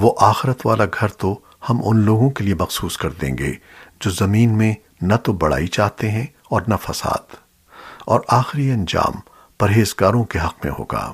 وہ آخرت والا گھر تو ہم ان لوگوں کے لیے مخصوص کر دیں گے جو زمین میں نہ تو بڑائی چاہتے ہیں اور نہ فساد، اور آخری انجام پرہیزگاروں کے حق میں ہوگا۔